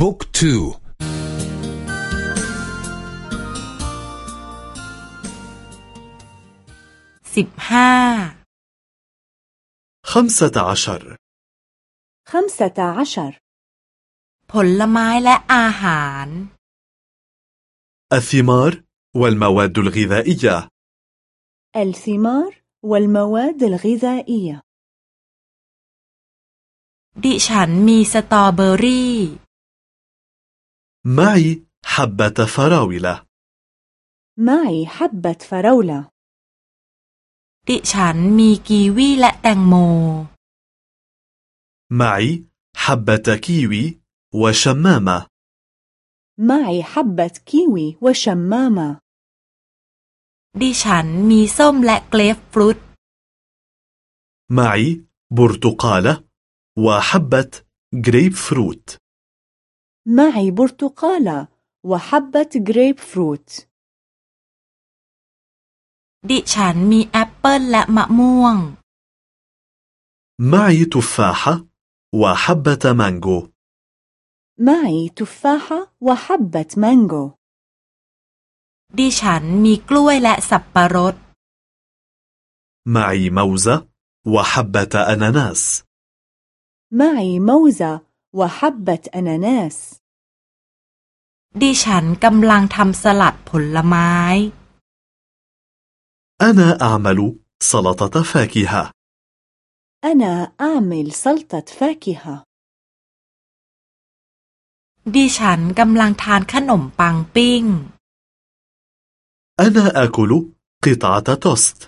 บุ๊กทูสิบห้า خمسة عشر خمسة عشر ผลไม้และอาหาร الثمار والمواد الغذائية الثمار والمواد الغذائية ดิฉันมีสตรอเบอรี่ معي حبة فراولة معي حبة فراولة ดิฉันมีกีวีและแตงโม معي حبة كيوي وشمامة معي حبة كيوي وشمامة ดิฉันมีส้มและเกรฟฟรุต معي برتقالة وحبة جريب فروت معي برتقالة وحبة جريب فروت ดิฉันมีแอปเปิลและมะม่วง معي تفاحة وحبة مانجو معي تفاحة وحبة مانجو ดิฉันมีกล้วยและสับปะรด معي موزة وحبة أناناس معي موزة وحبة أناناس ดิฉันกำลังทำสลัดผลไม้ أنا أعمل سلطة فاكهة أنا أعمل سلطة فاكهة ดิฉันกำลังทานขนมปังปิ้ง أنا آكل قطعة توست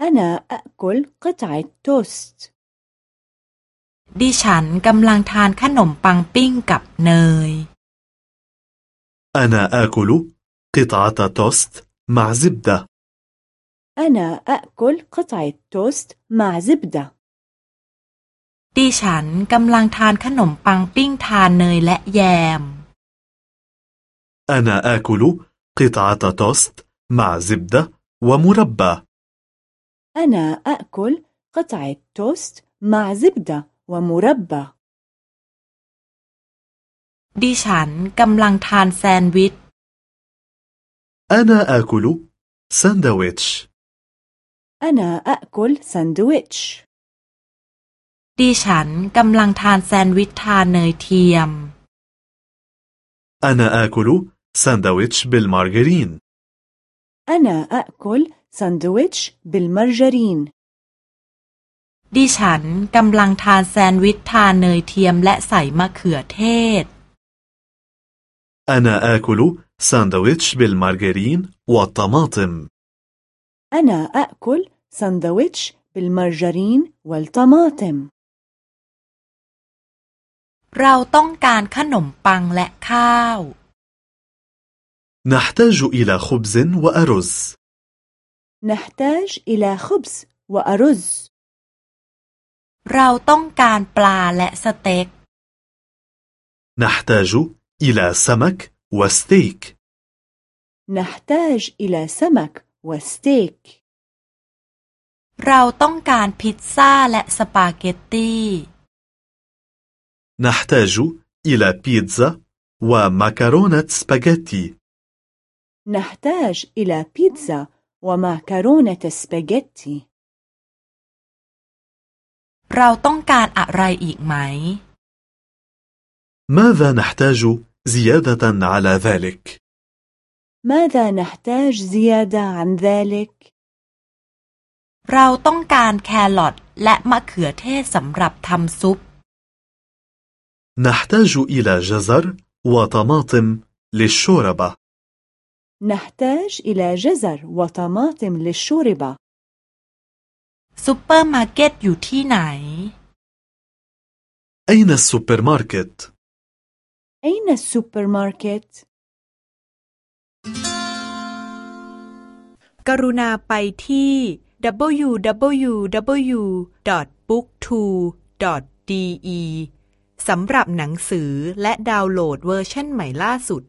أنا أأكل قطعة توست ดิฉันกำลังทานขนมปังปิ้งกับเนย أنا آكل قطعة توست مع زبدة أنا أأكل قطعة توست مع زبدة ดิฉันกำลังทานขนมปังปิ้งทานเนยและแยม أنا آكل قطعة توست مع زبدة ومربى أنا أأكل قطعة توست مع زبدة ومربى ดิฉันกำลังทานแซนด์วิช أنا آكل ساندويتش أنا أأكل ساندويتش ดิฉันกำลังทานแซนด์วิชทานเนยเทียม أنا آكل ساندويتش بالمارغرين أنا أأكل ساندويتش بالمرجرين ดิฉันกำลังทานแซนด์วิชทานเนยเทียมและใส่มะเขือเทศ أنا آكل ساندويتش بالمارغرين والطماطم أنا أأكل ساندويتش بالمرجرين والطماطم เราต้องการขนมปังและข้าว نحتاج إلى خبز وأرز نحتاج إلى خبز وأرز เราต้องการปลาและสเต็ก نحتاج إلى سمك وستيك نحتاج إلى سمك وستيك เราต้องการพิซซ่าและสปาเกตตี نحتاج إلى بيتزا ومكرونة سباغيتي نحتاج إلى بيتزا ومعكرونة سباجيتي เราต้องการอะไรอีกไหม ماذا نحتاج زيادة على ذلك؟ ماذا نحتاج زيادة عن ذلك؟ เราต้องการแครอทและมะเขือเทศสำหรับทำซุป نحتاج إلى جزر وطماطم للشوربة نحتاج إلى جزر وطماطم للشوربة ซูเปอร์มาร์เก็ตอยู่ที่ไหน أين السوبر ماركت؟ أين السوبر ماركت؟ กรุณาไปที่ www.booktwo.de สำหรับหนังสือและดาวน์โหลดเวอร์ชันใหม่ล่าสุด